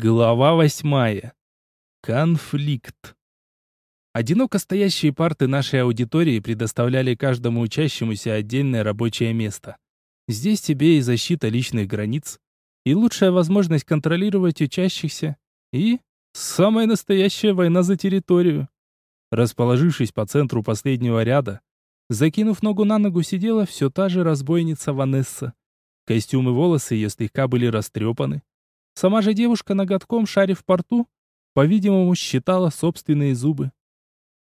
Глава восьмая. Конфликт. Одиноко стоящие парты нашей аудитории предоставляли каждому учащемуся отдельное рабочее место. Здесь тебе и защита личных границ, и лучшая возможность контролировать учащихся, и самая настоящая война за территорию. Расположившись по центру последнего ряда, закинув ногу на ногу, сидела все та же разбойница Ванесса. Костюм и волосы ее слегка были растрепаны, Сама же девушка ноготком, шарив в порту, по-видимому, считала собственные зубы.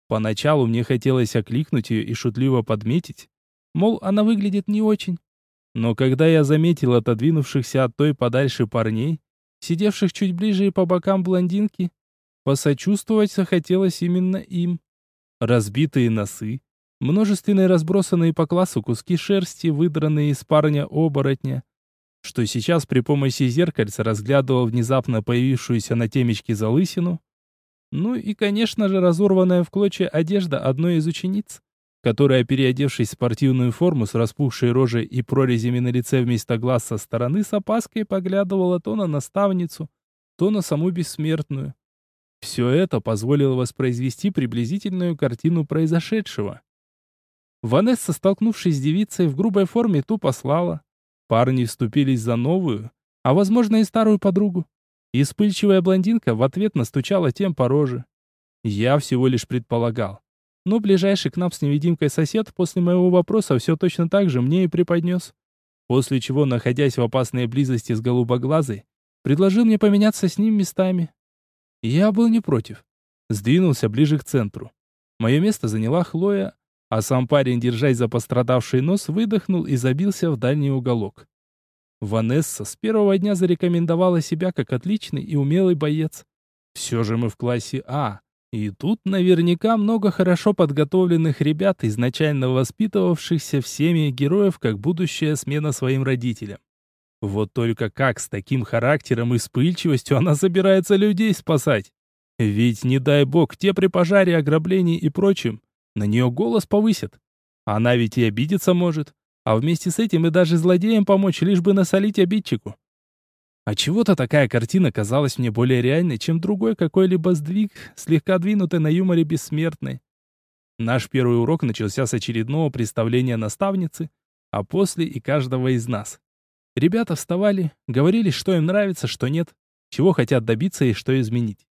Поначалу мне хотелось окликнуть ее и шутливо подметить, мол, она выглядит не очень. Но когда я заметил отодвинувшихся от той подальше парней, сидевших чуть ближе и по бокам блондинки, посочувствовать захотелось именно им. Разбитые носы, множественные разбросанные по классу куски шерсти, выдранные из парня-оборотня, что сейчас при помощи зеркальца разглядывал внезапно появившуюся на темечке залысину. Ну и, конечно же, разорванная в клочья одежда одной из учениц, которая, переодевшись в спортивную форму с распухшей рожей и прорезями на лице вместо глаз со стороны, с опаской поглядывала то на наставницу, то на саму бессмертную. Все это позволило воспроизвести приблизительную картину произошедшего. Ванесса, столкнувшись с девицей, в грубой форме тупо слала, Парни вступились за новую, а возможно и старую подругу. И вспыльчивая блондинка в ответ настучала тем по роже. Я всего лишь предполагал. Но ближайший к нам с невидимкой сосед после моего вопроса все точно так же мне и преподнес. После чего, находясь в опасной близости с голубоглазой, предложил мне поменяться с ним местами. Я был не против. Сдвинулся ближе к центру. Мое место заняла Хлоя, а сам парень, держась за пострадавший нос, выдохнул и забился в дальний уголок. Ванесса с первого дня зарекомендовала себя как отличный и умелый боец. Все же мы в классе А, и тут наверняка много хорошо подготовленных ребят, изначально воспитывавшихся в семье героев как будущая смена своим родителям. Вот только как с таким характером и вспыльчивостью она собирается людей спасать? Ведь, не дай бог, те при пожаре, ограблении и прочем, на нее голос повысят. Она ведь и обидеться может, а вместе с этим и даже злодеям помочь, лишь бы насолить обидчику. А чего-то такая картина казалась мне более реальной, чем другой какой-либо сдвиг, слегка двинутый на юморе бессмертной. Наш первый урок начался с очередного представления наставницы, а после и каждого из нас. Ребята вставали, говорили, что им нравится, что нет, чего хотят добиться и что изменить.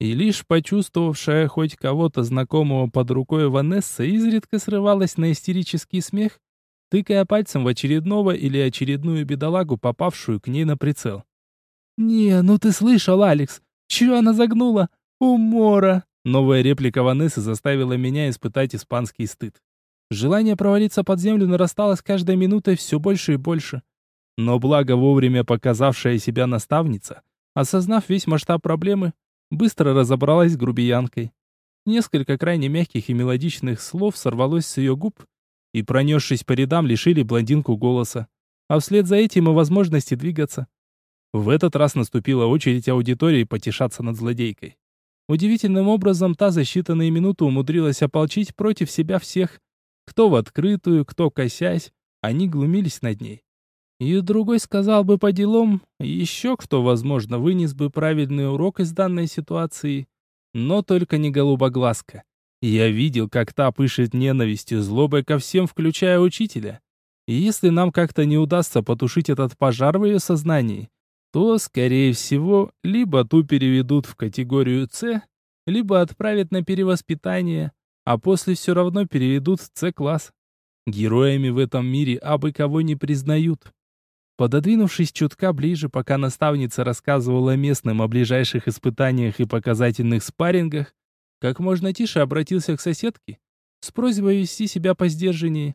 И лишь почувствовавшая хоть кого-то знакомого под рукой Ванесса изредка срывалась на истерический смех, тыкая пальцем в очередного или очередную бедолагу, попавшую к ней на прицел. «Не, ну ты слышал, Алекс? Чего она загнула? Умора!» Новая реплика Ванессы заставила меня испытать испанский стыд. Желание провалиться под землю нарастало с каждой минутой все больше и больше. Но благо вовремя показавшая себя наставница, осознав весь масштаб проблемы, быстро разобралась с грубиянкой. Несколько крайне мягких и мелодичных слов сорвалось с ее губ и, пронесшись по рядам, лишили блондинку голоса, а вслед за этим и возможности двигаться. В этот раз наступила очередь аудитории потешаться над злодейкой. Удивительным образом та за считанные минуты умудрилась ополчить против себя всех. Кто в открытую, кто косясь, они глумились над ней. И другой сказал бы по делам, еще кто, возможно, вынес бы правильный урок из данной ситуации, но только не голубоглазка. Я видел, как та пышет ненавистью, злобой ко всем, включая учителя. И если нам как-то не удастся потушить этот пожар в ее сознании, то, скорее всего, либо ту переведут в категорию С, либо отправят на перевоспитание, а после все равно переведут в С-класс. Героями в этом мире абы кого не признают. Пододвинувшись чутка ближе, пока наставница рассказывала местным о ближайших испытаниях и показательных спаррингах, как можно тише обратился к соседке с просьбой вести себя по сдержаннее,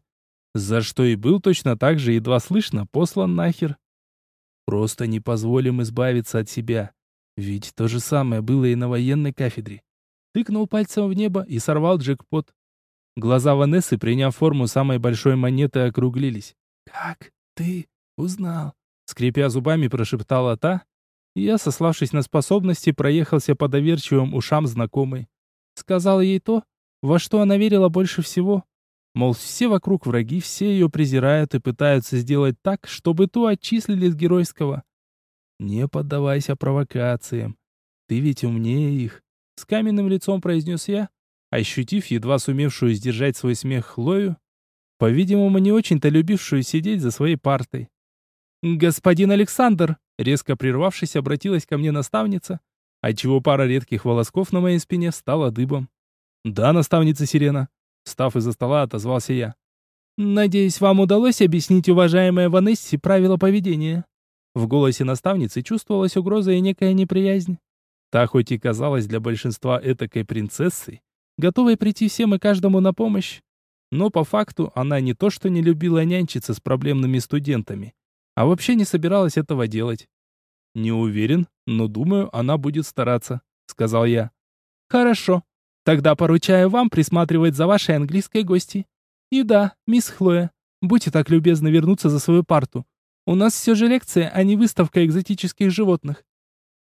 за что и был точно так же едва слышно послан нахер. Просто не позволим избавиться от себя, ведь то же самое было и на военной кафедре. Тыкнул пальцем в небо и сорвал джекпот. Глаза Ванессы, приняв форму самой большой монеты, округлились. «Как ты «Узнал», — скрипя зубами, прошептала та, я, сославшись на способности, проехался по доверчивым ушам знакомой. Сказал ей то, во что она верила больше всего. Мол, все вокруг враги, все ее презирают и пытаются сделать так, чтобы ту отчислили с геройского. Не поддавайся провокациям. Ты ведь умнее их. С каменным лицом произнес я, ощутив едва сумевшую сдержать свой смех Хлою, по-видимому, не очень-то любившую сидеть за своей партой. «Господин Александр!» Резко прервавшись, обратилась ко мне наставница, отчего пара редких волосков на моей спине стала дыбом. «Да, наставница Сирена!» Встав из-за стола, отозвался я. «Надеюсь, вам удалось объяснить уважаемой Ванессе правила поведения?» В голосе наставницы чувствовалась угроза и некая неприязнь. Та хоть и казалась для большинства этакой принцессой, готовой прийти всем и каждому на помощь, но по факту она не то что не любила нянчиться с проблемными студентами, а вообще не собиралась этого делать. «Не уверен, но думаю, она будет стараться», — сказал я. «Хорошо. Тогда поручаю вам присматривать за вашей английской гостьей. И да, мисс Хлоя, будьте так любезны вернуться за свою парту. У нас все же лекция, а не выставка экзотических животных.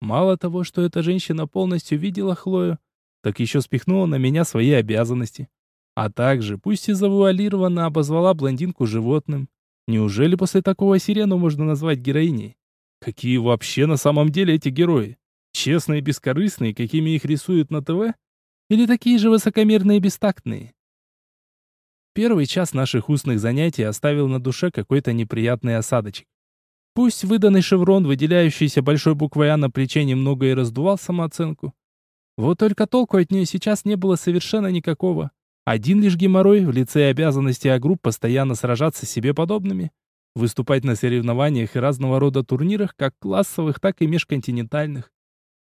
Мало того, что эта женщина полностью видела Хлою, так еще спихнула на меня свои обязанности. А также, пусть и завуалированно, обозвала блондинку животным. Неужели после такого сирену можно назвать героиней? Какие вообще на самом деле эти герои? Честные и бескорыстные, какими их рисуют на ТВ? Или такие же высокомерные и бестактные? Первый час наших устных занятий оставил на душе какой-то неприятный осадочек. Пусть выданный шеврон, выделяющийся большой буквой «А» на плече, немного и раздувал самооценку. Вот только толку от нее сейчас не было совершенно никакого. Один лишь геморрой в лице обязанности а групп постоянно сражаться с себе подобными, выступать на соревнованиях и разного рода турнирах, как классовых, так и межконтинентальных.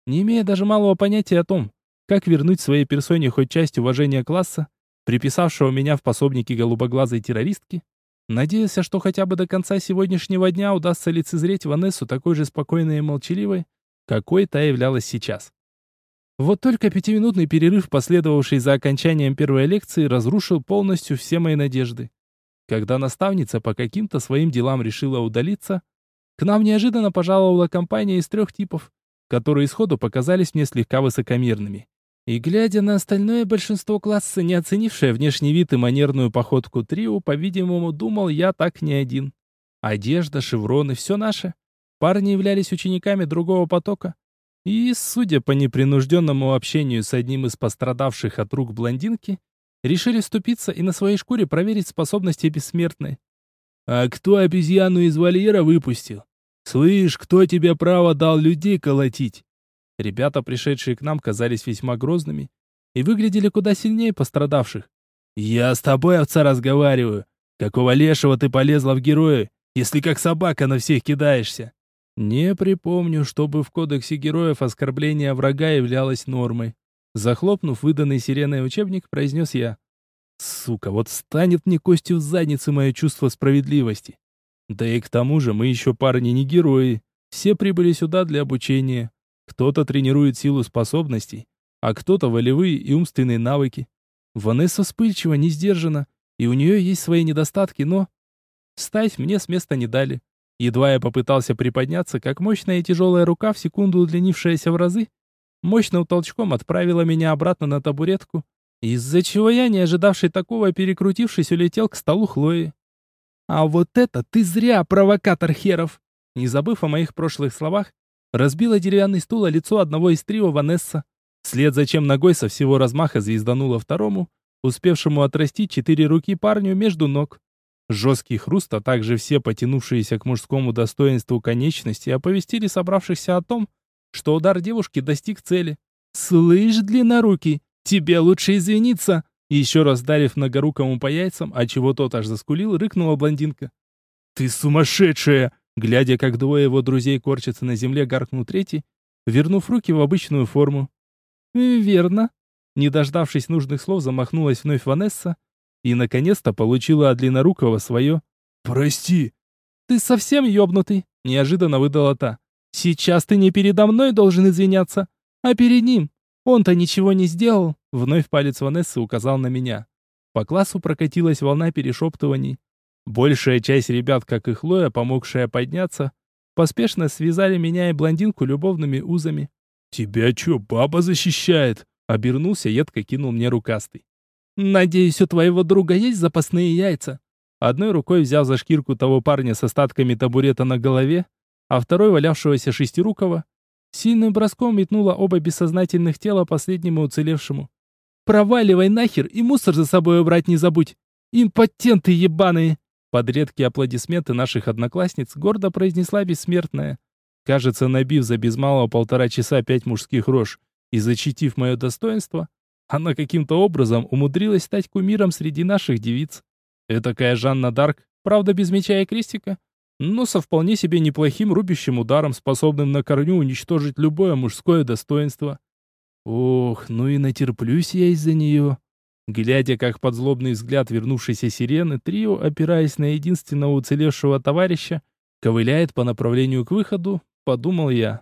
Не имея даже малого понятия о том, как вернуть своей персоне хоть часть уважения класса, приписавшего меня в пособники голубоглазой террористки, Надеялся, что хотя бы до конца сегодняшнего дня удастся лицезреть Ванессу такой же спокойной и молчаливой, какой та являлась сейчас. Вот только пятиминутный перерыв, последовавший за окончанием первой лекции, разрушил полностью все мои надежды. Когда наставница по каким-то своим делам решила удалиться, к нам неожиданно пожаловала компания из трех типов, которые сходу показались мне слегка высокомерными. И глядя на остальное большинство класса, не оценившее внешний вид и манерную походку трио, по-видимому, думал я так не один. Одежда, шевроны, все наше. Парни являлись учениками другого потока. И, судя по непринужденному общению с одним из пострадавших от рук блондинки, решили вступиться и на своей шкуре проверить способности бессмертной. «А кто обезьяну из вольера выпустил? Слышь, кто тебе право дал людей колотить?» Ребята, пришедшие к нам, казались весьма грозными и выглядели куда сильнее пострадавших. «Я с тобой, овца, разговариваю. Какого лешего ты полезла в герои, если как собака на всех кидаешься?» Не припомню, чтобы в кодексе героев оскорбление врага являлось нормой. Захлопнув выданный сиреной учебник, произнес я. «Сука, вот станет мне костью в заднице мое чувство справедливости. Да и к тому же мы еще парни не герои. Все прибыли сюда для обучения. Кто-то тренирует силу способностей, а кто-то волевые и умственные навыки. Ванесса вспыльчива, не сдержана, и у нее есть свои недостатки, но... Встать мне с места не дали. Едва я попытался приподняться, как мощная и тяжелая рука, в секунду удлинившаяся в разы, мощным толчком отправила меня обратно на табуретку, из-за чего я, не ожидавший такого, перекрутившись, улетел к столу Хлои. «А вот это ты зря, провокатор херов!» Не забыв о моих прошлых словах, разбила деревянный стул о лицо одного из трио Ванесса. Вслед за чем ногой со всего размаха звезданула второму, успевшему отрастить четыре руки парню между ног. Жесткий хруст, а также все потянувшиеся к мужскому достоинству конечности оповестили собравшихся о том, что удар девушки достиг цели. «Слышь, длиннорукий, тебе лучше извиниться!» Еще раз дарив многорукому по яйцам, а чего тот аж заскулил, рыкнула блондинка. «Ты сумасшедшая!» Глядя, как двое его друзей корчатся на земле, гаркнул третий, вернув руки в обычную форму. «Верно». Не дождавшись нужных слов, замахнулась вновь Ванесса и, наконец-то, получила от длиннорукого свое. «Прости». «Ты совсем ёбнутый?» — неожиданно выдала та. «Сейчас ты не передо мной должен извиняться, а перед ним. Он-то ничего не сделал». Вновь палец Ванессы указал на меня. По классу прокатилась волна перешептываний. Большая часть ребят, как и Хлоя, помогшая подняться, поспешно связали меня и блондинку любовными узами. «Тебя чё, баба защищает?» Обернулся, едко кинул мне рукастый. «Надеюсь, у твоего друга есть запасные яйца?» Одной рукой взяв за шкирку того парня с остатками табурета на голове, а второй валявшегося шестирукого. Сильным броском метнула оба бессознательных тела последнему уцелевшему. «Проваливай нахер и мусор за собой убрать не забудь! Импотенты ебаные!» Под редкие аплодисменты наших одноклассниц гордо произнесла бессмертная. Кажется, набив за без малого полтора часа пять мужских рож и зачитив мое достоинство, она каким-то образом умудрилась стать кумиром среди наших девиц. Этакая Жанна Дарк, правда без меча и крестика, но со вполне себе неплохим рубящим ударом, способным на корню уничтожить любое мужское достоинство. Ох, ну и натерплюсь я из-за нее. Глядя, как под злобный взгляд вернувшейся сирены, трио, опираясь на единственного уцелевшего товарища, ковыляет по направлению к выходу, подумал я.